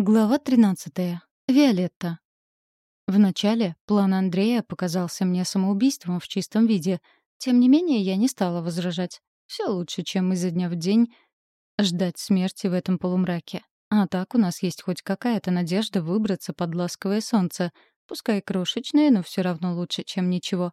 Глава 13. Виолетта. Вначале план Андрея показался мне самоубийством в чистом виде. Тем не менее, я не стала возражать. Все лучше, чем изо дня в день ждать смерти в этом полумраке. А так у нас есть хоть какая-то надежда выбраться под ласковое солнце. Пускай крошечное, но все равно лучше, чем ничего.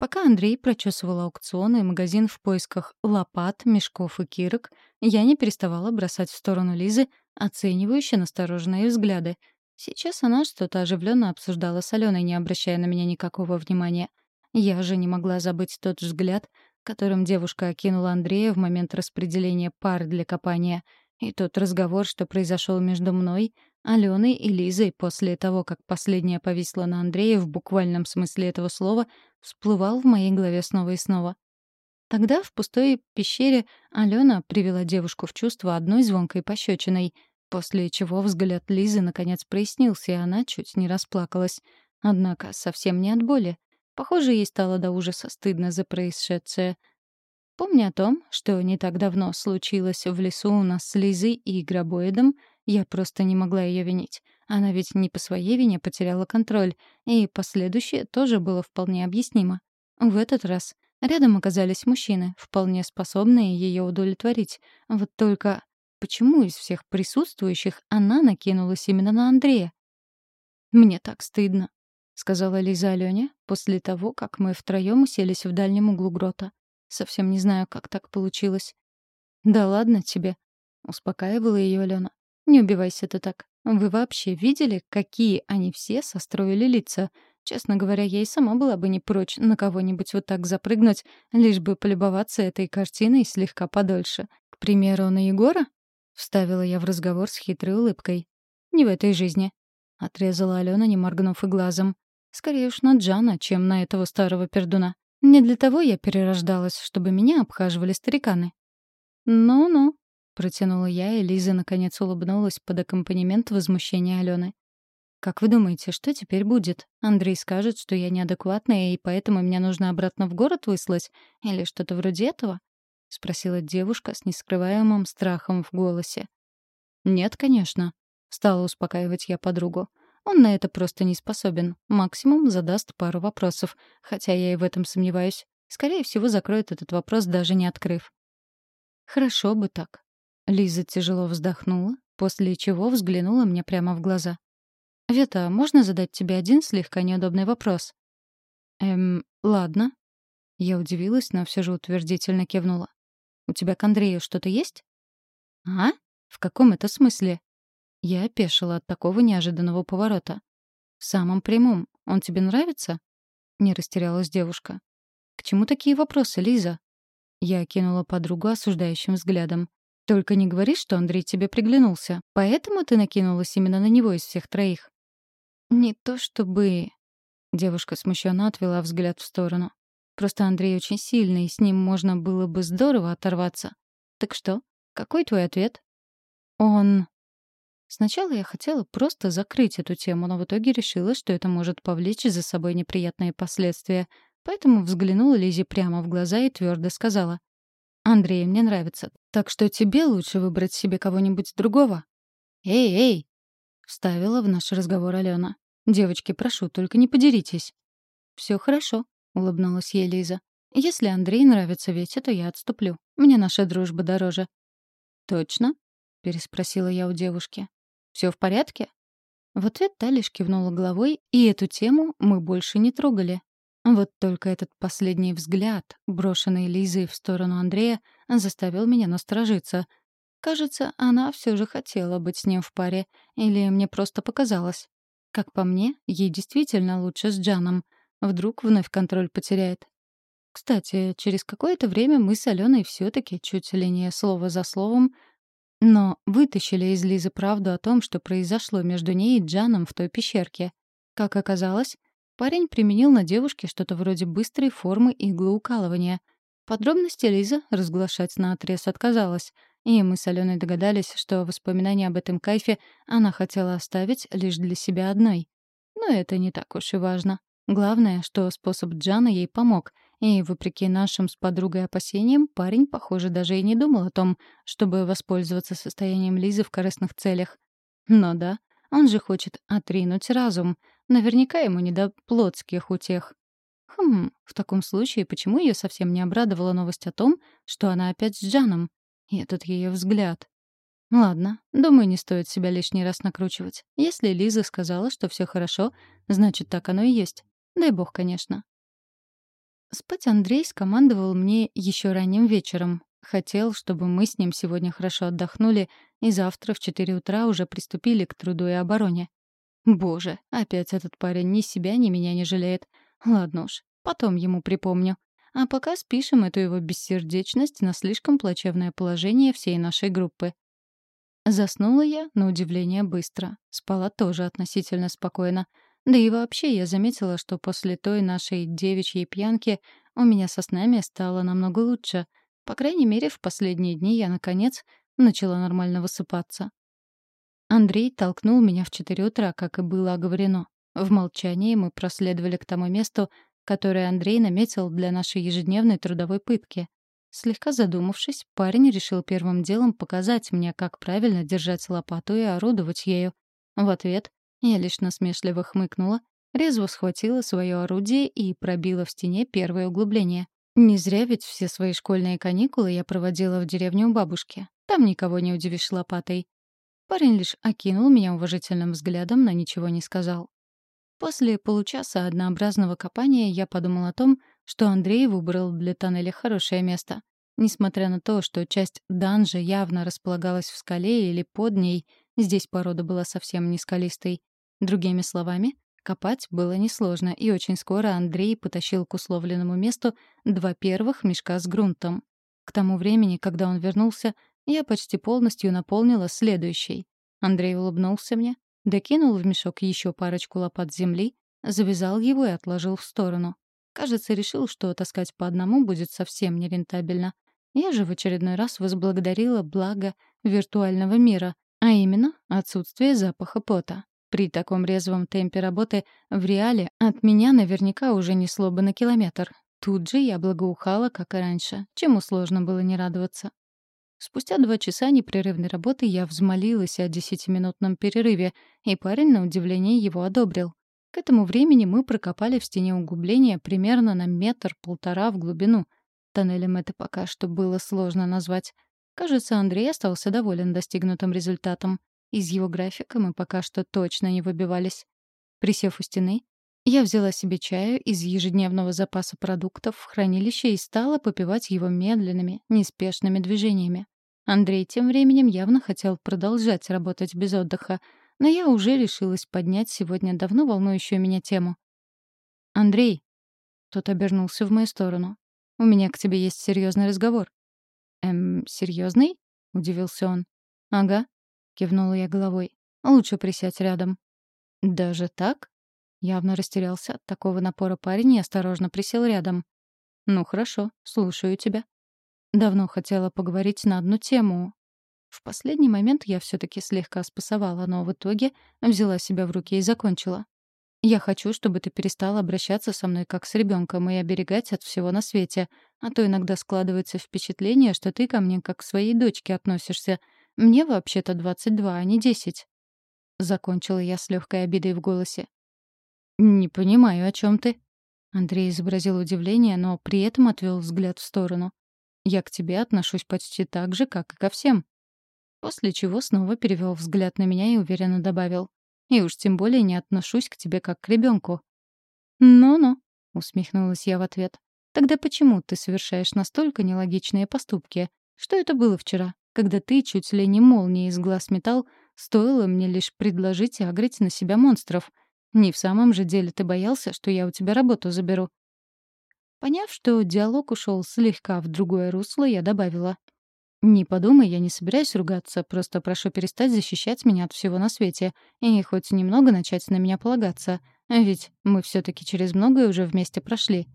Пока Андрей прочесывал аукцион и магазин в поисках лопат, мешков и кирок, я не переставала бросать в сторону Лизы оценивающие настороженные взгляды. Сейчас она что-то оживленно обсуждала с Аленой, не обращая на меня никакого внимания. Я же не могла забыть тот взгляд, которым девушка окинула Андрея в момент распределения пар для копания, и тот разговор, что произошел между мной, Аленой и Лизой после того, как последняя повисла на Андрея в буквальном смысле этого слова, всплывал в моей голове снова и снова. Тогда в пустой пещере Алена привела девушку в чувство одной звонкой пощечиной, после чего взгляд Лизы наконец прояснился, и она чуть не расплакалась. Однако совсем не от боли. Похоже, ей стало до ужаса стыдно за происшедшее. Помня о том, что не так давно случилось в лесу у нас с Лизой и Гробоидом, я просто не могла ее винить. Она ведь не по своей вине потеряла контроль, и последующее тоже было вполне объяснимо. В этот раз рядом оказались мужчины, вполне способные ее удовлетворить. Вот только почему из всех присутствующих она накинулась именно на Андрея? «Мне так стыдно», — сказала Лиза Алене после того, как мы втроем уселись в дальнем углу грота. «Совсем не знаю, как так получилось». «Да ладно тебе», — успокаивала ее Алена. «Не убивайся ты так. Вы вообще видели, какие они все состроили лица? Честно говоря, я и сама была бы не прочь на кого-нибудь вот так запрыгнуть, лишь бы полюбоваться этой картиной слегка подольше. К примеру, на Егора? Вставила я в разговор с хитрой улыбкой. «Не в этой жизни», — отрезала Алена, не моргнув и глазом. «Скорее уж на Джана, чем на этого старого пердуна. Не для того я перерождалась, чтобы меня обхаживали стариканы». «Ну-ну», Протянула я, и Лиза наконец улыбнулась под аккомпанемент возмущения Алены. «Как вы думаете, что теперь будет? Андрей скажет, что я неадекватная, и поэтому меня нужно обратно в город выслать? Или что-то вроде этого?» — спросила девушка с нескрываемым страхом в голосе. «Нет, конечно», — стала успокаивать я подругу. «Он на это просто не способен. Максимум задаст пару вопросов, хотя я и в этом сомневаюсь. Скорее всего, закроет этот вопрос, даже не открыв». «Хорошо бы так», Лиза тяжело вздохнула, после чего взглянула мне прямо в глаза. «Вета, можно задать тебе один слегка неудобный вопрос?» «Эм, ладно». Я удивилась, но все же утвердительно кивнула. «У тебя к Андрею что-то есть?» «А? В каком это смысле?» Я опешила от такого неожиданного поворота. «В самом прямом. Он тебе нравится?» Не растерялась девушка. «К чему такие вопросы, Лиза?» Я окинула подругу осуждающим взглядом. Только не говори, что Андрей тебе приглянулся. Поэтому ты накинулась именно на него из всех троих. Не то чтобы... Девушка смущенно отвела взгляд в сторону. Просто Андрей очень сильный, и с ним можно было бы здорово оторваться. Так что? Какой твой ответ? Он... Сначала я хотела просто закрыть эту тему, но в итоге решила, что это может повлечь за собой неприятные последствия. Поэтому взглянула Лизе прямо в глаза и твердо сказала. Андрей мне нравится. Так что тебе лучше выбрать себе кого-нибудь другого. Эй, эй, вставила в наш разговор Алена. Девочки, прошу, только не подеритесь. Все хорошо, улыбнулась ей Лиза. Если Андрей нравится Вете, то я отступлю. Мне наша дружба дороже. Точно? переспросила я у девушки. Все в порядке? В ответ та лишь кивнула головой, и эту тему мы больше не трогали. Вот только этот последний взгляд, брошенный Лизой в сторону Андрея, заставил меня насторожиться. Кажется, она все же хотела быть с ним в паре, или мне просто показалось. Как по мне, ей действительно лучше с Джаном. Вдруг вновь контроль потеряет. Кстати, через какое-то время мы с Аленой все-таки, чуть ли не слово за словом, но вытащили из Лизы правду о том, что произошло между ней и Джаном в той пещерке. Как оказалось, Парень применил на девушке что-то вроде быстрой формы иглоукалывания. Подробности Лиза разглашать наотрез отказалась, и мы с Аленой догадались, что воспоминания об этом кайфе она хотела оставить лишь для себя одной. Но это не так уж и важно. Главное, что способ Джана ей помог, и, вопреки нашим с подругой опасениям, парень, похоже, даже и не думал о том, чтобы воспользоваться состоянием Лизы в корыстных целях. Но да, он же хочет отринуть разум. Наверняка ему не до плотских утех. Хм, в таком случае почему ее совсем не обрадовала новость о том, что она опять с Джаном? И этот ее взгляд. Ладно, думаю, не стоит себя лишний раз накручивать. Если Лиза сказала, что все хорошо, значит, так оно и есть. Дай бог, конечно. Спать Андрей скомандовал мне еще ранним вечером. Хотел, чтобы мы с ним сегодня хорошо отдохнули и завтра в 4 утра уже приступили к труду и обороне. Боже, опять этот парень ни себя, ни меня не жалеет. Ладно уж, потом ему припомню. А пока спишем эту его бессердечность на слишком плачевное положение всей нашей группы. Заснула я, на удивление, быстро. Спала тоже относительно спокойно. Да и вообще я заметила, что после той нашей девичьей пьянки у меня со снами стало намного лучше. По крайней мере, в последние дни я, наконец, начала нормально высыпаться. Андрей толкнул меня в четыре утра, как и было оговорено. В молчании мы проследовали к тому месту, которое Андрей наметил для нашей ежедневной трудовой пытки. Слегка задумавшись, парень решил первым делом показать мне, как правильно держать лопату и орудовать ею. В ответ я лишь насмешливо хмыкнула, резво схватила свое орудие и пробила в стене первое углубление. Не зря ведь все свои школьные каникулы я проводила в деревне у бабушки. Там никого не удивишь лопатой. Парень лишь окинул меня уважительным взглядом, но ничего не сказал. После получаса однообразного копания я подумал о том, что Андрей выбрал для тоннеля хорошее место. Несмотря на то, что часть данжа явно располагалась в скале или под ней, здесь порода была совсем не скалистой. Другими словами, копать было несложно, и очень скоро Андрей потащил к условленному месту два первых мешка с грунтом. К тому времени, когда он вернулся, я почти полностью наполнила следующий. Андрей улыбнулся мне, докинул в мешок еще парочку лопат земли, завязал его и отложил в сторону. Кажется, решил, что таскать по одному будет совсем нерентабельно. Я же в очередной раз возблагодарила благо виртуального мира, а именно отсутствие запаха пота. При таком резвом темпе работы в реале от меня наверняка уже несло бы на километр. Тут же я благоухала, как и раньше, чему сложно было не радоваться. Спустя два часа непрерывной работы я взмолилась о десятиминутном перерыве, и парень, на удивление, его одобрил. К этому времени мы прокопали в стене углубления примерно на метр-полтора в глубину. Тоннелем это пока что было сложно назвать. Кажется, Андрей остался доволен достигнутым результатом. Из его графика мы пока что точно не выбивались. Присев у стены, я взяла себе чаю из ежедневного запаса продуктов в хранилище и стала попивать его медленными, неспешными движениями. Андрей тем временем явно хотел продолжать работать без отдыха — но я уже решилась поднять сегодня давно волнующую меня тему. «Андрей!» Тот обернулся в мою сторону. «У меня к тебе есть серьезный разговор». «Эм, серьезный?» — удивился он. «Ага», — кивнула я головой. «Лучше присядь рядом». «Даже так?» Явно растерялся от такого напора парень и осторожно присел рядом. «Ну хорошо, слушаю тебя». Давно хотела поговорить на одну тему, в последний момент я все-таки слегка спасовала, но в итоге взяла себя в руки и закончила. «Я хочу, чтобы ты перестала обращаться со мной как с ребенком и оберегать от всего на свете, а то иногда складывается впечатление, что ты ко мне как к своей дочке относишься. Мне вообще-то 22, а не 10». Закончила я с легкой обидой в голосе. «Не понимаю, о чем ты?» Андрей изобразил удивление, но при этом отвел взгляд в сторону. «Я к тебе отношусь почти так же, как и ко всем». После чего снова перевел взгляд на меня и уверенно добавил. «И уж тем более не отношусь к тебе как к ребенку. «Ну-ну», — усмехнулась я в ответ. «Тогда почему ты совершаешь настолько нелогичные поступки? Что это было вчера, когда ты чуть ли не молнией из глаз метал, стоило мне лишь предложить агрить на себя монстров? Не в самом же деле ты боялся, что я у тебя работу заберу?» Поняв, что диалог ушел слегка в другое русло, я добавила. «Не подумай, я не собираюсь ругаться, просто прошу перестать защищать меня от всего на свете и хоть немного начать на меня полагаться, ведь мы все таки через многое уже вместе прошли».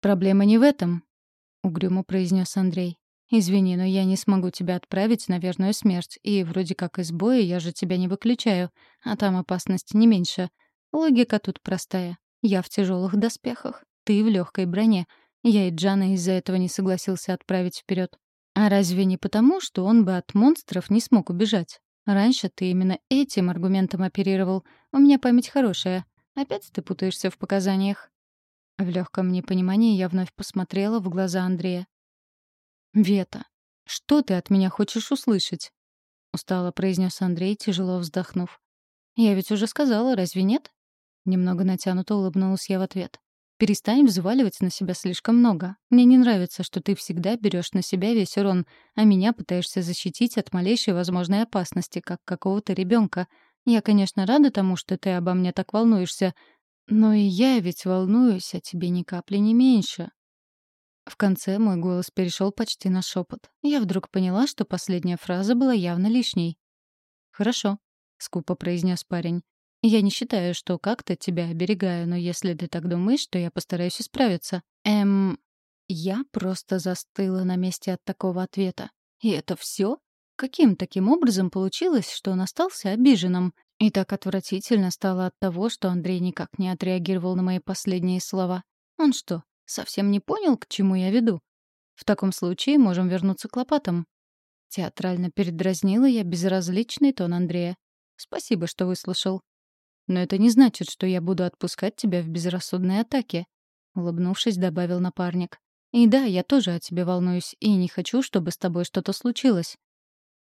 «Проблема не в этом», — угрюмо произнес Андрей. «Извини, но я не смогу тебя отправить на верную смерть, и вроде как из боя я же тебя не выключаю, а там опасность не меньше. Логика тут простая. Я в тяжелых доспехах, ты в легкой броне. Я и Джана из-за этого не согласился отправить вперед. А разве не потому, что он бы от монстров не смог убежать? Раньше ты именно этим аргументом оперировал. У меня память хорошая. Опять ты путаешься в показаниях». В легком непонимании я вновь посмотрела в глаза Андрея. «Вета, что ты от меня хочешь услышать?» — устало произнес Андрей, тяжело вздохнув. «Я ведь уже сказала, разве нет?» Немного натянуто улыбнулась я в ответ. «Перестань взваливать на себя слишком много. Мне не нравится, что ты всегда берешь на себя весь урон, а меня пытаешься защитить от малейшей возможной опасности, как какого-то ребенка. Я, конечно, рада тому, что ты обо мне так волнуешься, но и я ведь волнуюсь о тебе ни капли не меньше». В конце мой голос перешел почти на шепот. Я вдруг поняла, что последняя фраза была явно лишней. «Хорошо», — скупо произнес парень. Я не считаю, что как-то тебя оберегаю, но если ты так думаешь, то я постараюсь исправиться. Эм... Я просто застыла на месте от такого ответа. И это все? Каким таким образом получилось, что он остался обиженным? И так отвратительно стало от того, что Андрей никак не отреагировал на мои последние слова. Он что, совсем не понял, к чему я веду? В таком случае можем вернуться к лопатам. Театрально передразнила я безразличный тон Андрея. Спасибо, что выслушал. Но это не значит, что я буду отпускать тебя в безрассудной атаке», — улыбнувшись, добавил напарник. «И да, я тоже о тебе волнуюсь, и не хочу, чтобы с тобой что-то случилось».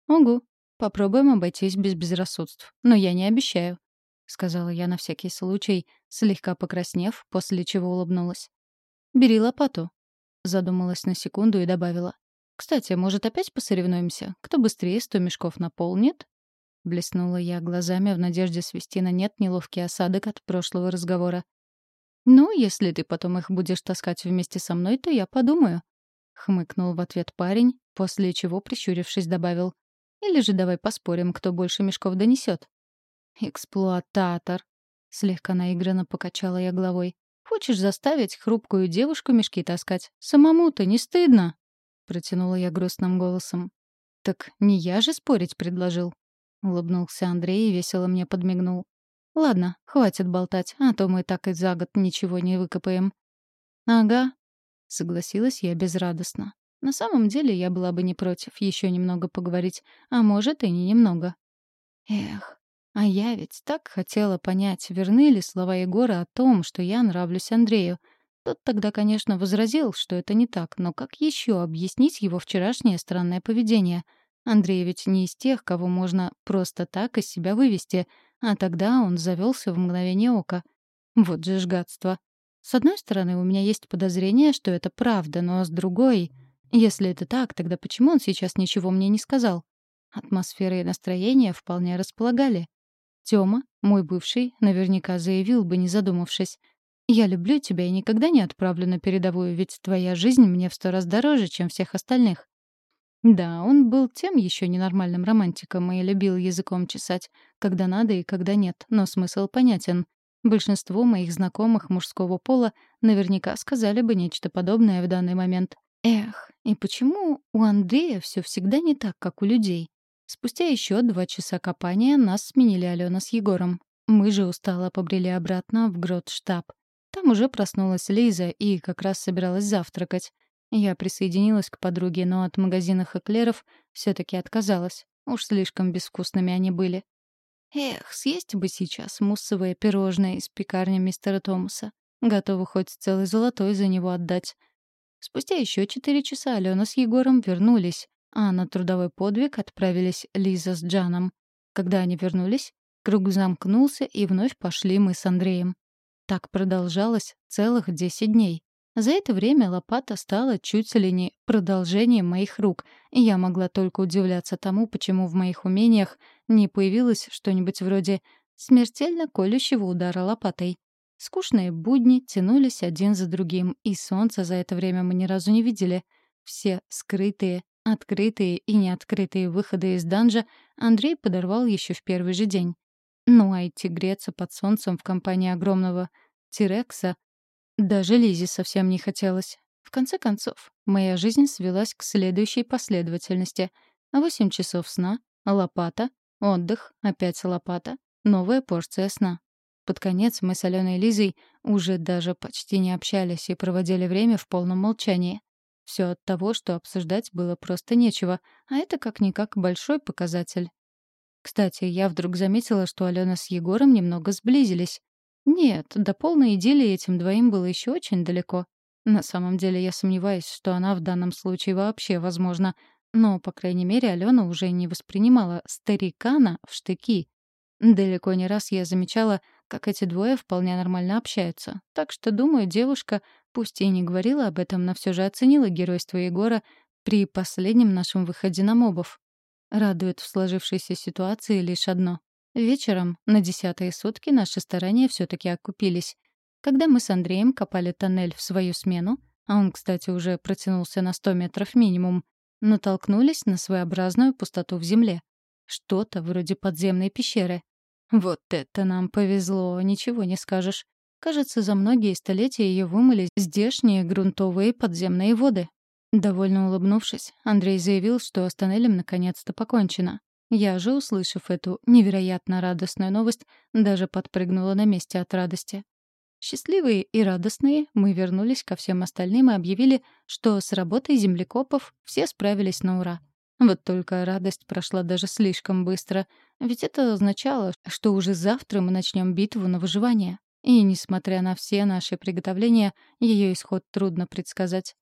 «Угу, попробуем обойтись без безрассудств, но я не обещаю», — сказала я на всякий случай, слегка покраснев, после чего улыбнулась. «Бери лопату», — задумалась на секунду и добавила. «Кстати, может, опять посоревнуемся? Кто быстрее сто мешков наполнит?» Блеснула я глазами в надежде свести на нет неловкий осадок от прошлого разговора. «Ну, если ты потом их будешь таскать вместе со мной, то я подумаю», — хмыкнул в ответ парень, после чего, прищурившись, добавил. «Или же давай поспорим, кто больше мешков донесет». «Эксплуататор», — слегка наигранно покачала я головой. «Хочешь заставить хрупкую девушку мешки таскать? Самому-то не стыдно?» — протянула я грустным голосом. «Так не я же спорить предложил?» — улыбнулся Андрей и весело мне подмигнул. «Ладно, хватит болтать, а то мы так и за год ничего не выкопаем». «Ага», — согласилась я безрадостно. На самом деле я была бы не против еще немного поговорить, а может и не немного. Эх, а я ведь так хотела понять, верны ли слова Егора о том, что я нравлюсь Андрею. Тот тогда, конечно, возразил, что это не так, но как еще объяснить его вчерашнее странное поведение — Андрей ведь не из тех, кого можно просто так из себя вывести, а тогда он завелся в мгновение ока. Вот же жгатство. С одной стороны, у меня есть подозрение, что это правда, но с другой... Если это так, тогда почему он сейчас ничего мне не сказал? Атмосфера и настроение вполне располагали. Тёма, мой бывший, наверняка заявил бы, не задумавшись. «Я люблю тебя и никогда не отправлю на передовую, ведь твоя жизнь мне в сто раз дороже, чем всех остальных». Да, он был тем еще ненормальным романтиком и любил языком чесать, когда надо и когда нет, но смысл понятен. Большинство моих знакомых мужского пола наверняка сказали бы нечто подобное в данный момент. Эх, и почему у Андрея все всегда не так, как у людей? Спустя еще два часа копания нас сменили Алена с Егором. Мы же устало побрели обратно в грот-штаб. Там уже проснулась Лиза и как раз собиралась завтракать. Я присоединилась к подруге, но от магазинов эклеров все таки отказалась. Уж слишком безвкусными они были. Эх, съесть бы сейчас муссовое пирожное из пекарни мистера Томаса. Готова хоть целый золотой за него отдать. Спустя еще четыре часа Алена с Егором вернулись, а на трудовой подвиг отправились Лиза с Джаном. Когда они вернулись, круг замкнулся, и вновь пошли мы с Андреем. Так продолжалось целых десять дней. За это время лопата стала чуть ли не продолжением моих рук, и я могла только удивляться тому, почему в моих умениях не появилось что-нибудь вроде смертельно колющего удара лопатой. Скучные будни тянулись один за другим, и солнца за это время мы ни разу не видели. Все скрытые, открытые и неоткрытые выходы из данжа Андрей подорвал еще в первый же день. Ну а идти греться под солнцем в компании огромного Тирекса даже Лизе совсем не хотелось. В конце концов, моя жизнь свелась к следующей последовательности. Восемь часов сна, лопата, отдых, опять лопата, новая порция сна. Под конец мы с Аленой Лизой уже даже почти не общались и проводили время в полном молчании. Все от того, что обсуждать было просто нечего, а это как-никак большой показатель. Кстати, я вдруг заметила, что Алена с Егором немного сблизились. Нет, до полной идиллии этим двоим было еще очень далеко. На самом деле я сомневаюсь, что она в данном случае вообще возможна. Но, по крайней мере, Алена уже не воспринимала старикана в штыки. Далеко не раз я замечала, как эти двое вполне нормально общаются. Так что, думаю, девушка, пусть и не говорила об этом, но все же оценила геройство Егора при последнем нашем выходе на мобов. Радует в сложившейся ситуации лишь одно. Вечером, на десятые сутки, наши старания все таки окупились. Когда мы с Андреем копали тоннель в свою смену, а он, кстати, уже протянулся на 100 метров минимум, натолкнулись на своеобразную пустоту в земле. Что-то вроде подземной пещеры. Вот это нам повезло, ничего не скажешь. Кажется, за многие столетия ее вымыли здешние грунтовые подземные воды. Довольно улыбнувшись, Андрей заявил, что с тоннелем наконец-то покончено. Я же, услышав эту невероятно радостную новость, даже подпрыгнула на месте от радости. Счастливые и радостные, мы вернулись ко всем остальным и объявили, что с работой землекопов все справились на ура. Вот только радость прошла даже слишком быстро, ведь это означало, что уже завтра мы начнем битву на выживание. И, несмотря на все наши приготовления, ее исход трудно предсказать.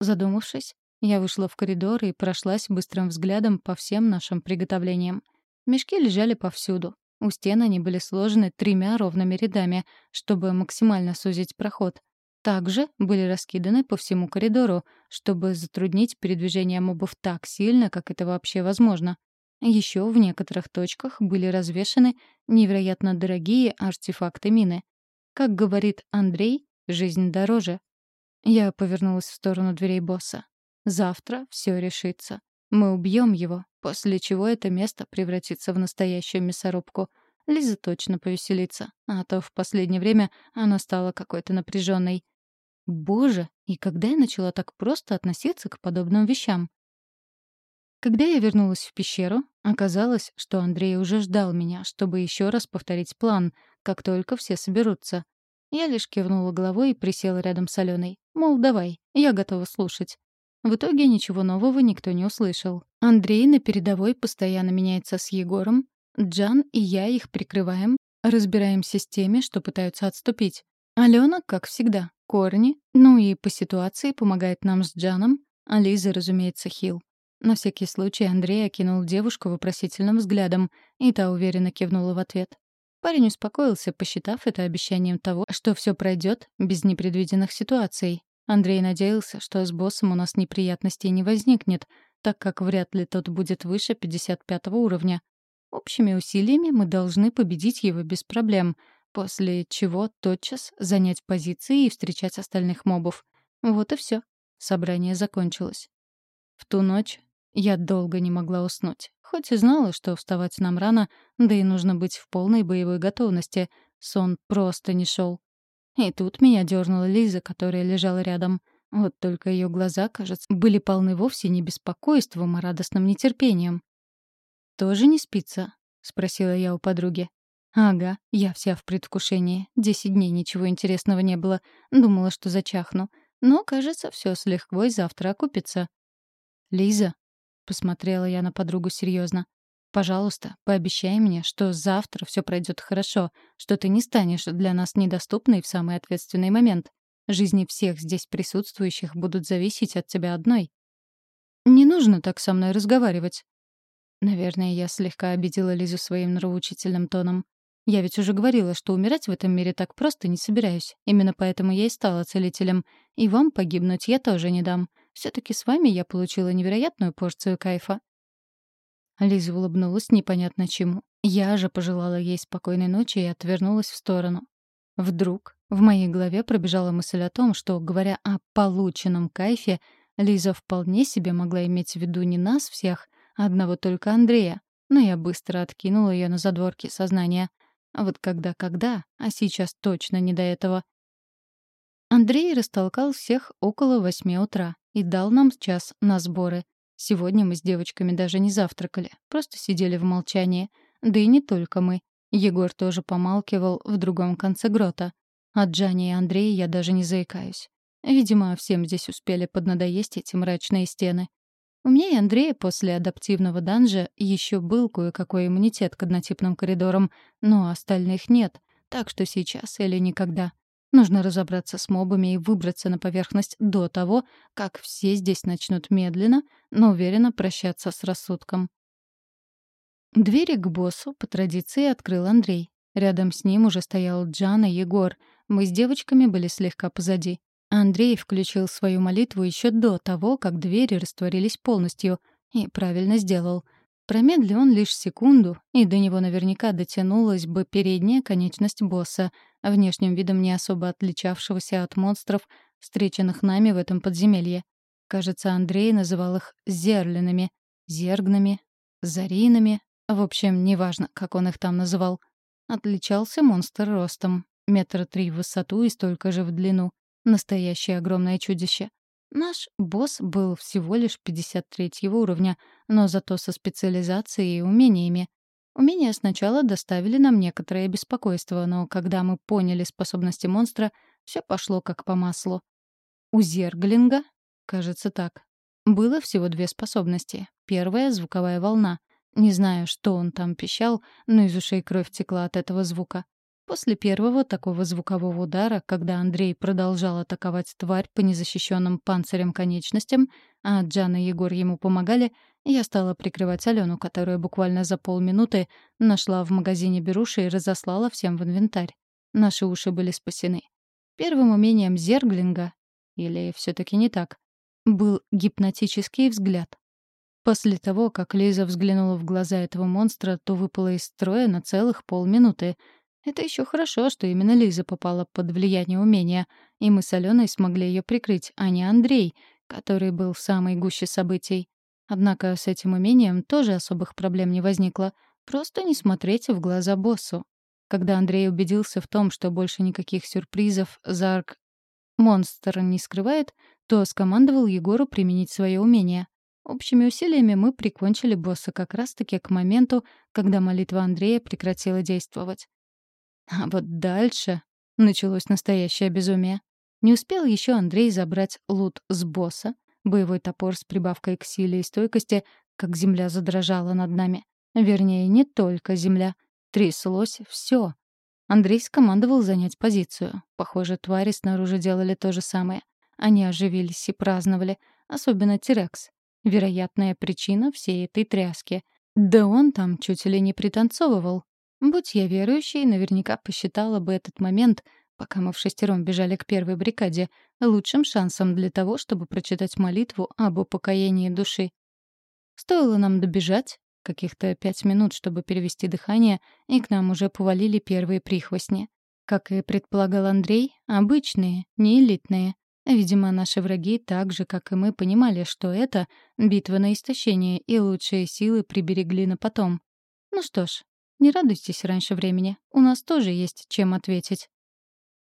Задумавшись, я вышла в коридор и прошлась быстрым взглядом по всем нашим приготовлениям. Мешки лежали повсюду. У стен они были сложены тремя ровными рядами, чтобы максимально сузить проход. Также были раскиданы по всему коридору, чтобы затруднить передвижение мобов так сильно, как это вообще возможно. Еще в некоторых точках были развешаны невероятно дорогие артефакты мины. Как говорит Андрей, жизнь дороже. Я повернулась в сторону дверей босса. Завтра все решится. Мы убьем его, после чего это место превратится в настоящую мясорубку. Лиза точно повеселится, а то в последнее время она стала какой-то напряженной. Боже, и когда я начала так просто относиться к подобным вещам? Когда я вернулась в пещеру, оказалось, что Андрей уже ждал меня, чтобы еще раз повторить план, как только все соберутся. Я лишь кивнула головой и присела рядом с Аленой. Мол, давай, я готова слушать. В итоге ничего нового никто не услышал. Андрей на передовой постоянно меняется с Егором. Джан и я их прикрываем, разбираемся с теми, что пытаются отступить. Алена, как всегда, корни, ну и по ситуации помогает нам с Джаном, а Лиза, разумеется, хил. На всякий случай Андрей окинул девушку вопросительным взглядом, и та уверенно кивнула в ответ. Парень успокоился, посчитав это обещанием того, что все пройдет без непредвиденных ситуаций. Андрей надеялся, что с боссом у нас неприятностей не возникнет, так как вряд ли тот будет выше 55 уровня. Общими усилиями мы должны победить его без проблем, после чего тотчас занять позиции и встречать остальных мобов. Вот и все. Собрание закончилось. В ту ночь я долго не могла уснуть. Хоть и знала, что вставать нам рано, да и нужно быть в полной боевой готовности. Сон просто не шел. И тут меня дернула Лиза, которая лежала рядом. Вот только ее глаза, кажется, были полны вовсе не беспокойством, а радостным нетерпением. «Тоже не спится?» — спросила я у подруги. «Ага, я вся в предвкушении. Десять дней ничего интересного не было. Думала, что зачахну. Но, кажется, все с лихвой завтра окупится». «Лиза», Посмотрела я на подругу серьезно. Пожалуйста, пообещай мне, что завтра все пройдет хорошо, что ты не станешь для нас недоступной в самый ответственный момент. Жизни всех здесь присутствующих будут зависеть от тебя одной. Не нужно так со мной разговаривать. Наверное, я слегка обидела Лизу своим нравоучительным тоном. Я ведь уже говорила, что умирать в этом мире так просто не собираюсь. Именно поэтому я и стала целителем. И вам погибнуть я тоже не дам. Все-таки с вами я получила невероятную порцию кайфа». Лиза улыбнулась непонятно чему. Я же пожелала ей спокойной ночи и отвернулась в сторону. Вдруг в моей голове пробежала мысль о том, что, говоря о полученном кайфе, Лиза вполне себе могла иметь в виду не нас всех, а одного только Андрея. Но я быстро откинула ее на задворки сознания. А вот когда-когда, а сейчас точно не до этого. Андрей растолкал всех около восьми утра и дал нам час на сборы. Сегодня мы с девочками даже не завтракали, просто сидели в молчании. Да и не только мы. Егор тоже помалкивал в другом конце грота. От Джани и Андрея я даже не заикаюсь. Видимо, всем здесь успели поднадоесть эти мрачные стены. У меня и Андрея после адаптивного данжа еще был кое-какой иммунитет к однотипным коридорам, но остальных нет, так что сейчас или никогда. Нужно разобраться с мобами и выбраться на поверхность до того, как все здесь начнут медленно, но уверенно прощаться с рассудком. Двери к боссу по традиции открыл Андрей. Рядом с ним уже стоял Джан и Егор. Мы с девочками были слегка позади. Андрей включил свою молитву еще до того, как двери растворились полностью. И правильно сделал. Промедли он лишь секунду, и до него наверняка дотянулась бы передняя конечность босса, внешним видом не особо отличавшегося от монстров, встреченных нами в этом подземелье. Кажется, Андрей называл их зерлинами, зергнами, заринами, в общем, неважно, как он их там называл. Отличался монстр ростом. Метра три в высоту и столько же в длину. Настоящее огромное чудище. Наш босс был всего лишь 53 уровня, но зато со специализацией и умениями. Умения сначала доставили нам некоторое беспокойство, но когда мы поняли способности монстра, все пошло как по маслу. У Зерглинга, кажется так, было всего две способности. Первая — звуковая волна. Не знаю, что он там пищал, но из ушей кровь текла от этого звука. После первого такого звукового удара, когда Андрей продолжал атаковать тварь по незащищенным панцирем конечностям, а Джан и Егор ему помогали, я стала прикрывать Алену, которая буквально за полминуты нашла в магазине беруши и разослала всем в инвентарь. Наши уши были спасены. Первым умением Зерглинга, или все таки не так, был гипнотический взгляд. После того, как Лиза взглянула в глаза этого монстра, то выпала из строя на целых полминуты. Это еще хорошо, что именно Лиза попала под влияние умения, и мы с Аленой смогли ее прикрыть, а не Андрей, который был в самой гуще событий. Однако с этим умением тоже особых проблем не возникло. Просто не смотреть в глаза боссу. Когда Андрей убедился в том, что больше никаких сюрпризов Зарк монстр не скрывает, то скомандовал Егору применить свое умение. Общими усилиями мы прикончили босса как раз-таки к моменту, когда молитва Андрея прекратила действовать. А вот дальше началось настоящее безумие. Не успел еще Андрей забрать лут с босса, боевой топор с прибавкой к силе и стойкости, как земля задрожала над нами. Вернее, не только земля. Тряслось все. Андрей скомандовал занять позицию. Похоже, твари снаружи делали то же самое. Они оживились и праздновали, особенно Тирекс. Вероятная причина всей этой тряски. Да он там чуть ли не пританцовывал. Будь я верующей, наверняка посчитала бы этот момент, пока мы в шестером бежали к первой бригаде, лучшим шансом для того, чтобы прочитать молитву об упокоении души. Стоило нам добежать, каких-то пять минут, чтобы перевести дыхание, и к нам уже повалили первые прихвостни. Как и предполагал Андрей, обычные, не элитные. Видимо, наши враги так же, как и мы, понимали, что это битва на истощение, и лучшие силы приберегли на потом. Ну что ж, не радуйтесь раньше времени. У нас тоже есть чем ответить.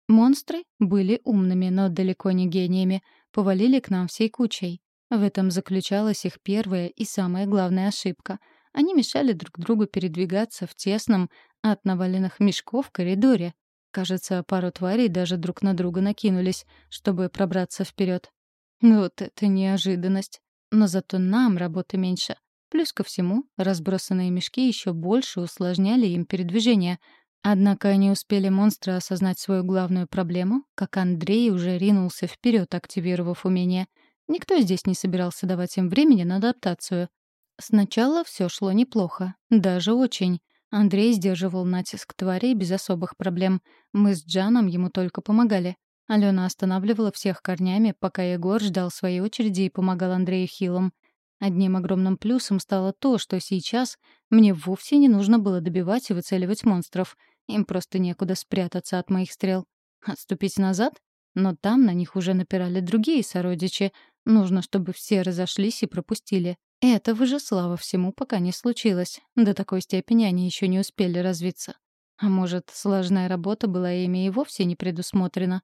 Монстры были умными, но далеко не гениями, повалили к нам всей кучей. В этом заключалась их первая и самая главная ошибка. Они мешали друг другу передвигаться в тесном от наваленных мешков коридоре. Кажется, пару тварей даже друг на друга накинулись, чтобы пробраться вперед. Вот это неожиданность. Но зато нам работы меньше. Плюс ко всему, разбросанные мешки еще больше усложняли им передвижение. Однако не успели монстры осознать свою главную проблему, как Андрей уже ринулся вперед, активировав умение. Никто здесь не собирался давать им времени на адаптацию. Сначала все шло неплохо, даже очень. Андрей сдерживал натиск тварей без особых проблем. Мы с Джаном ему только помогали. Алена останавливала всех корнями, пока Егор ждал своей очереди и помогал Андрею хилом. Одним огромным плюсом стало то, что сейчас мне вовсе не нужно было добивать и выцеливать монстров. Им просто некуда спрятаться от моих стрел. Отступить назад? Но там на них уже напирали другие сородичи. Нужно, чтобы все разошлись и пропустили. Этого же, слава всему, пока не случилось. До такой степени они еще не успели развиться. А может, сложная работа была ими и вовсе не предусмотрена.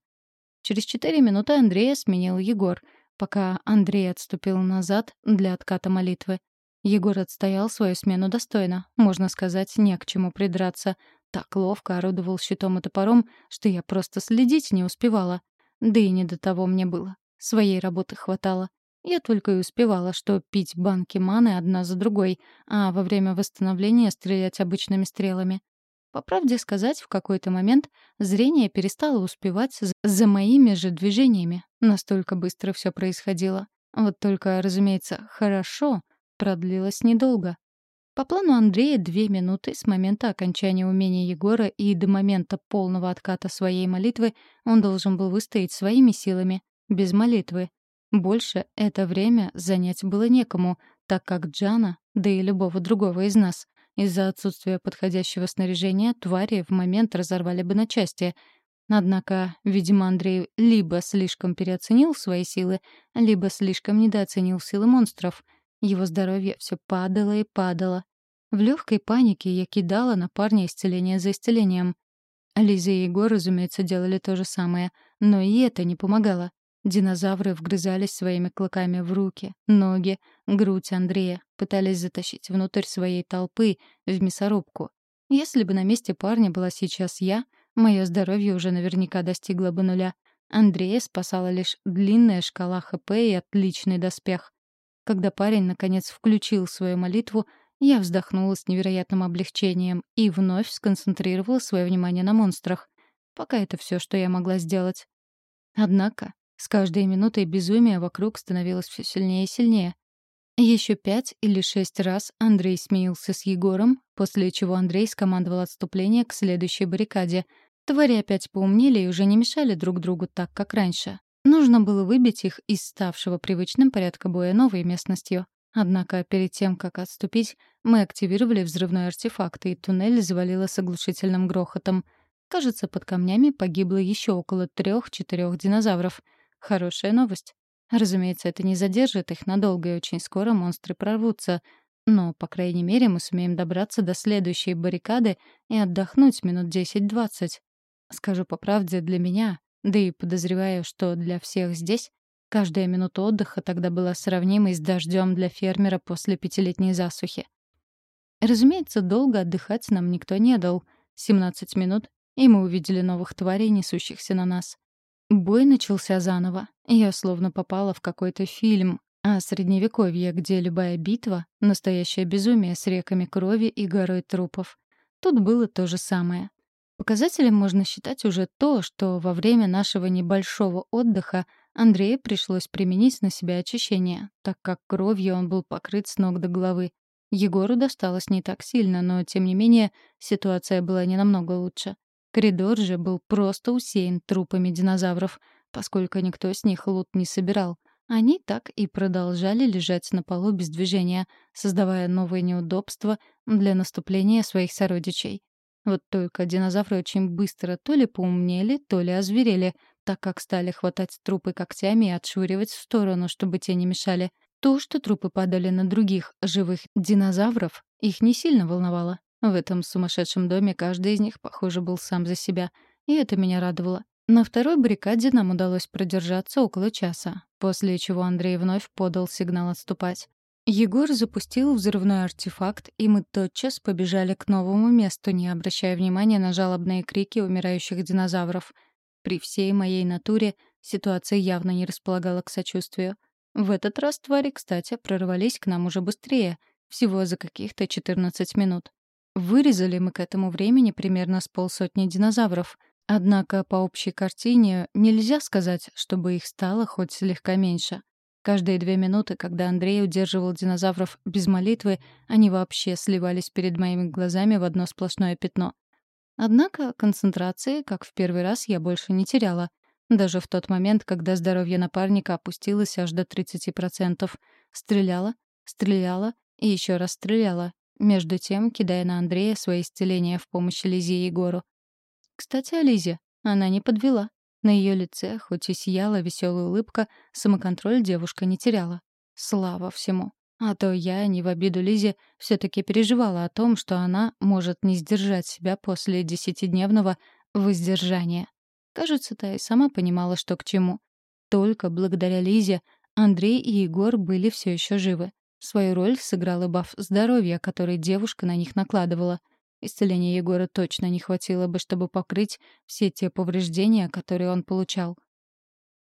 Через четыре минуты Андрея сменил Егор, пока Андрей отступил назад для отката молитвы. Егор отстоял свою смену достойно, можно сказать, не к чему придраться. Так ловко орудовал щитом и топором, что я просто следить не успевала. Да и не до того мне было. Своей работы хватало. Я только и успевала, что пить банки маны одна за другой, а во время восстановления стрелять обычными стрелами. По правде сказать, в какой-то момент зрение перестало успевать за моими же движениями. Настолько быстро все происходило. Вот только, разумеется, «хорошо» продлилось недолго. По плану Андрея две минуты с момента окончания умения Егора и до момента полного отката своей молитвы он должен был выстоять своими силами, без молитвы. Больше это время занять было некому, так как Джана, да и любого другого из нас, из-за отсутствия подходящего снаряжения твари в момент разорвали бы на части. Однако, видимо, Андрей либо слишком переоценил свои силы, либо слишком недооценил силы монстров — его здоровье все падало и падало. В легкой панике я кидала на парня исцеление за исцелением. Лиза и Егор, разумеется, делали то же самое, но и это не помогало. Динозавры вгрызались своими клыками в руки, ноги, грудь Андрея, пытались затащить внутрь своей толпы, в мясорубку. Если бы на месте парня была сейчас я, мое здоровье уже наверняка достигло бы нуля. Андрея спасала лишь длинная шкала ХП и отличный доспех. Когда парень, наконец, включил свою молитву, я вздохнула с невероятным облегчением и вновь сконцентрировала свое внимание на монстрах. Пока это все, что я могла сделать. Однако, с каждой минутой безумие вокруг становилось все сильнее и сильнее. Еще пять или шесть раз Андрей смеялся с Егором, после чего Андрей скомандовал отступление к следующей баррикаде. Твари опять поумнели и уже не мешали друг другу так, как раньше. Нужно было выбить их из ставшего привычным порядка боя новой местностью. Однако перед тем, как отступить, мы активировали взрывной артефакт, и туннель завалило с оглушительным грохотом. Кажется, под камнями погибло еще около трех-четырех динозавров. Хорошая новость. Разумеется, это не задержит их надолго, и очень скоро монстры прорвутся. Но, по крайней мере, мы сумеем добраться до следующей баррикады и отдохнуть минут 10-20. Скажу по правде, для меня да и подозреваю, что для всех здесь каждая минута отдыха тогда была сравнимой с дождем для фермера после пятилетней засухи. Разумеется, долго отдыхать нам никто не дал. 17 минут, и мы увидели новых тварей, несущихся на нас. Бой начался заново. Я словно попала в какой-то фильм о Средневековье, где любая битва — настоящее безумие с реками крови и горой трупов. Тут было то же самое. Показателем можно считать уже то, что во время нашего небольшого отдыха Андрею пришлось применить на себя очищение, так как кровью он был покрыт с ног до головы. Егору досталось не так сильно, но, тем не менее, ситуация была не намного лучше. Коридор же был просто усеян трупами динозавров, поскольку никто с них лут не собирал. Они так и продолжали лежать на полу без движения, создавая новые неудобства для наступления своих сородичей. Вот только динозавры очень быстро то ли поумнели, то ли озверели, так как стали хватать трупы когтями и отшвыривать в сторону, чтобы те не мешали. То, что трупы падали на других живых динозавров, их не сильно волновало. В этом сумасшедшем доме каждый из них, похоже, был сам за себя. И это меня радовало. На второй баррикаде нам удалось продержаться около часа, после чего Андрей вновь подал сигнал отступать. Егор запустил взрывной артефакт, и мы тотчас побежали к новому месту, не обращая внимания на жалобные крики умирающих динозавров. При всей моей натуре ситуация явно не располагала к сочувствию. В этот раз твари, кстати, прорвались к нам уже быстрее, всего за каких-то 14 минут. Вырезали мы к этому времени примерно с полсотни динозавров, однако по общей картине нельзя сказать, чтобы их стало хоть слегка меньше. Каждые две минуты, когда Андрей удерживал динозавров без молитвы, они вообще сливались перед моими глазами в одно сплошное пятно. Однако концентрации, как в первый раз, я больше не теряла. Даже в тот момент, когда здоровье напарника опустилось аж до 30%. Стреляла, стреляла и еще раз стреляла, между тем кидая на Андрея свои исцеления в помощь Лизе и Егору. Кстати, о Лизе. Она не подвела. На ее лице, хоть и сияла веселая улыбка, самоконтроль девушка не теряла. Слава всему. А то я, не в обиду Лизе, все таки переживала о том, что она может не сдержать себя после десятидневного воздержания. Кажется, та и сама понимала, что к чему. Только благодаря Лизе Андрей и Егор были все еще живы. Свою роль сыграла баф здоровья, который девушка на них накладывала — Исцеления Егора точно не хватило бы, чтобы покрыть все те повреждения, которые он получал.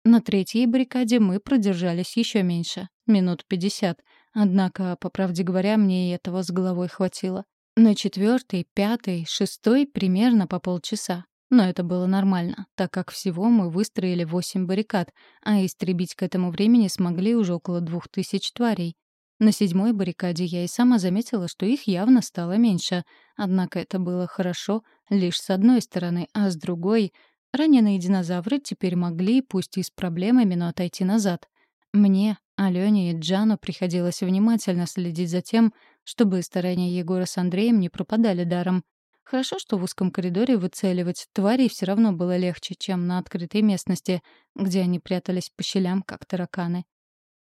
На третьей баррикаде мы продержались еще меньше, минут пятьдесят. Однако, по правде говоря, мне и этого с головой хватило. На четвертой, пятой, шестой примерно по полчаса. Но это было нормально, так как всего мы выстроили восемь баррикад, а истребить к этому времени смогли уже около двух тысяч тварей. На седьмой баррикаде я и сама заметила, что их явно стало меньше. Однако это было хорошо лишь с одной стороны, а с другой — раненые динозавры теперь могли, пусть и с проблемами, но отойти назад. Мне, Алёне и Джану приходилось внимательно следить за тем, чтобы старания Егора с Андреем не пропадали даром. Хорошо, что в узком коридоре выцеливать тварей все равно было легче, чем на открытой местности, где они прятались по щелям, как тараканы.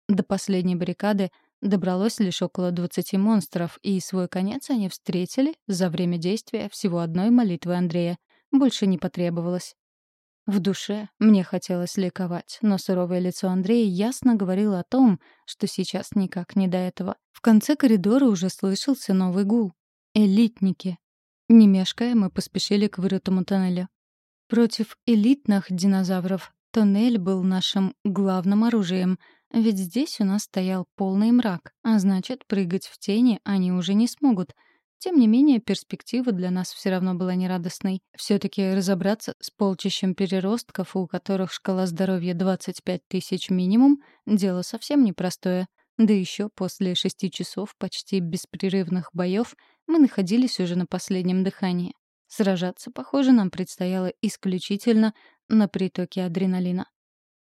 До последней баррикады — Добралось лишь около 20 монстров, и свой конец они встретили за время действия всего одной молитвы Андрея. Больше не потребовалось. В душе мне хотелось ликовать, но суровое лицо Андрея ясно говорило о том, что сейчас никак не до этого. В конце коридора уже слышался новый гул. Элитники. Не мешкая, мы поспешили к вырытому тоннелю. Против элитных динозавров тоннель был нашим главным оружием — ведь здесь у нас стоял полный мрак, а значит, прыгать в тени они уже не смогут. Тем не менее, перспектива для нас все равно была нерадостной. все таки разобраться с полчищем переростков, у которых шкала здоровья 25 тысяч минимум, дело совсем непростое. Да еще после шести часов почти беспрерывных боев мы находились уже на последнем дыхании. Сражаться, похоже, нам предстояло исключительно на притоке адреналина.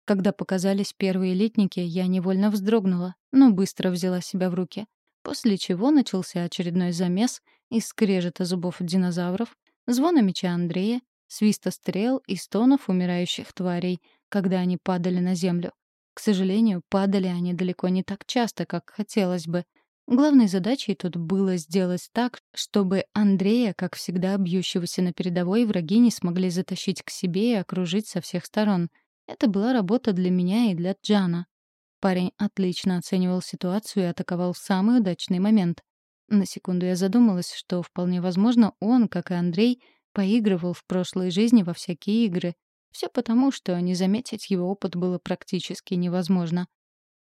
Когда показались первые летники, я невольно вздрогнула, но быстро взяла себя в руки. После чего начался очередной замес из скрежета зубов динозавров, звона меча Андрея, свиста стрел и стонов умирающих тварей, когда они падали на землю. К сожалению, падали они далеко не так часто, как хотелось бы. Главной задачей тут было сделать так, чтобы Андрея, как всегда бьющегося на передовой, враги не смогли затащить к себе и окружить со всех сторон — это была работа для меня и для Джана. Парень отлично оценивал ситуацию и атаковал в самый удачный момент. На секунду я задумалась, что вполне возможно он, как и Андрей, поигрывал в прошлой жизни во всякие игры. Все потому, что не заметить его опыт было практически невозможно.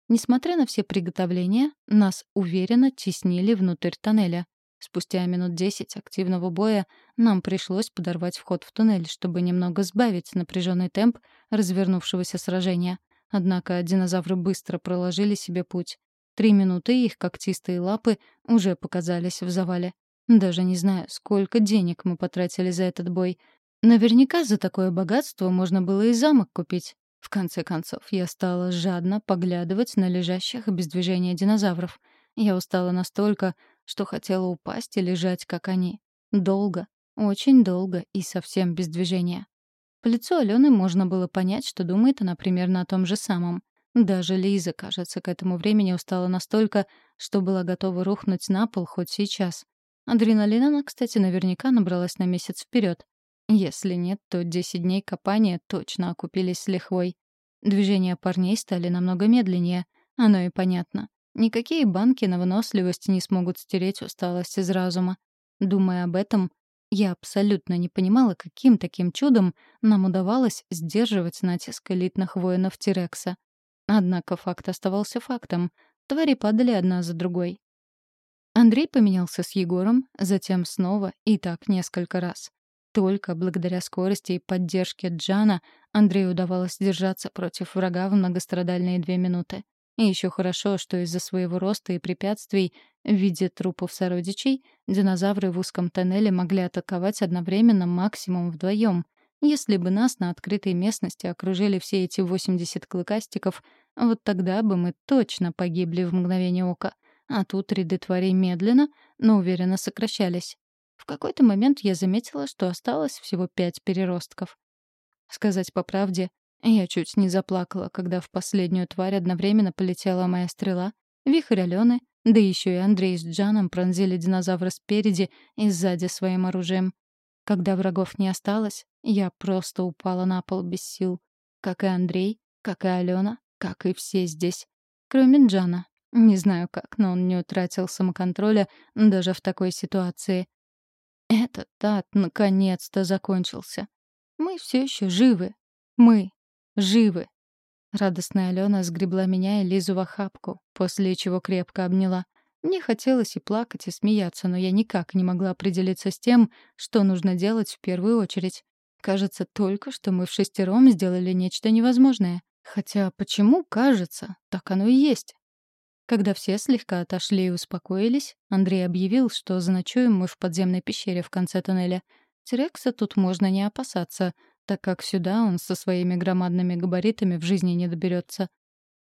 Несмотря на все приготовления, нас уверенно теснили внутрь тоннеля. Спустя минут десять активного боя нам пришлось подорвать вход в туннель, чтобы немного сбавить напряженный темп развернувшегося сражения. Однако динозавры быстро проложили себе путь. Три минуты их когтистые лапы уже показались в завале. Даже не знаю, сколько денег мы потратили за этот бой. Наверняка за такое богатство можно было и замок купить. В конце концов, я стала жадно поглядывать на лежащих без движения динозавров. Я устала настолько, что хотела упасть и лежать, как они. Долго, очень долго и совсем без движения. По лицу Алены можно было понять, что думает она примерно о том же самом. Даже Лиза, кажется, к этому времени устала настолько, что была готова рухнуть на пол хоть сейчас. Адреналина она, кстати, наверняка набралась на месяц вперед. Если нет, то 10 дней копания точно окупились с лихвой. Движения парней стали намного медленнее. Оно и понятно. Никакие банки на выносливость не смогут стереть усталость из разума. Думая об этом, я абсолютно не понимала, каким таким чудом нам удавалось сдерживать натиск элитных воинов Тирекса. Однако факт оставался фактом. Твари падали одна за другой. Андрей поменялся с Егором, затем снова и так несколько раз. Только благодаря скорости и поддержке Джана Андрею удавалось держаться против врага в многострадальные две минуты. И еще хорошо, что из-за своего роста и препятствий в виде трупов сородичей динозавры в узком тоннеле могли атаковать одновременно максимум вдвоем. Если бы нас на открытой местности окружили все эти 80 клыкастиков, вот тогда бы мы точно погибли в мгновение ока. А тут ряды тварей медленно, но уверенно сокращались. В какой-то момент я заметила, что осталось всего пять переростков. Сказать по правде, я чуть не заплакала, когда в последнюю тварь одновременно полетела моя стрела, вихрь Алены, да еще и Андрей с Джаном пронзили динозавра спереди и сзади своим оружием. Когда врагов не осталось, я просто упала на пол без сил. Как и Андрей, как и Алена, как и все здесь. Кроме Джана. Не знаю как, но он не утратил самоконтроля даже в такой ситуации. Этот ад наконец-то закончился. Мы все еще живы. Мы живы. Радостная Алена сгребла меня и Лизу в охапку, после чего крепко обняла. Мне хотелось и плакать, и смеяться, но я никак не могла определиться с тем, что нужно делать в первую очередь. Кажется, только что мы в шестером сделали нечто невозможное. Хотя почему кажется? Так оно и есть. Когда все слегка отошли и успокоились, Андрей объявил, что заночуем мы в подземной пещере в конце тоннеля. Терекса тут можно не опасаться, так как сюда он со своими громадными габаритами в жизни не доберется.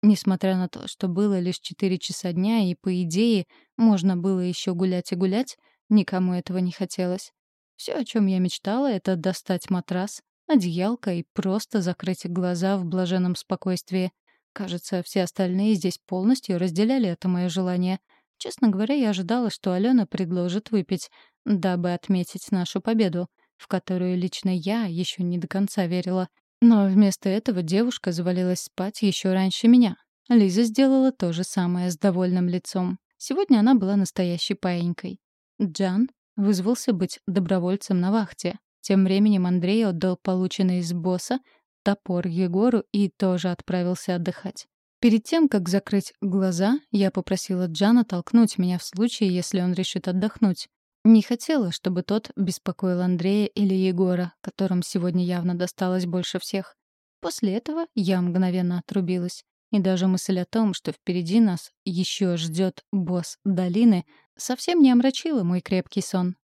Несмотря на то, что было лишь четыре часа дня, и, по идее, можно было еще гулять и гулять, никому этого не хотелось. Все, о чем я мечтала, это достать матрас, одеялко и просто закрыть глаза в блаженном спокойствии. Кажется, все остальные здесь полностью разделяли это мое желание. Честно говоря, я ожидала, что Алена предложит выпить, дабы отметить нашу победу, в которую лично я еще не до конца верила. Но вместо этого девушка завалилась спать еще раньше меня. Лиза сделала то же самое с довольным лицом. Сегодня она была настоящей паенькой. Джан вызвался быть добровольцем на вахте. Тем временем Андрей отдал полученный из босса топор Егору и тоже отправился отдыхать. Перед тем, как закрыть глаза, я попросила Джана толкнуть меня в случае, если он решит отдохнуть. Не хотела, чтобы тот беспокоил Андрея или Егора, которым сегодня явно досталось больше всех. После этого я мгновенно отрубилась. И даже мысль о том, что впереди нас еще ждет босс долины, совсем не омрачила мой крепкий сон.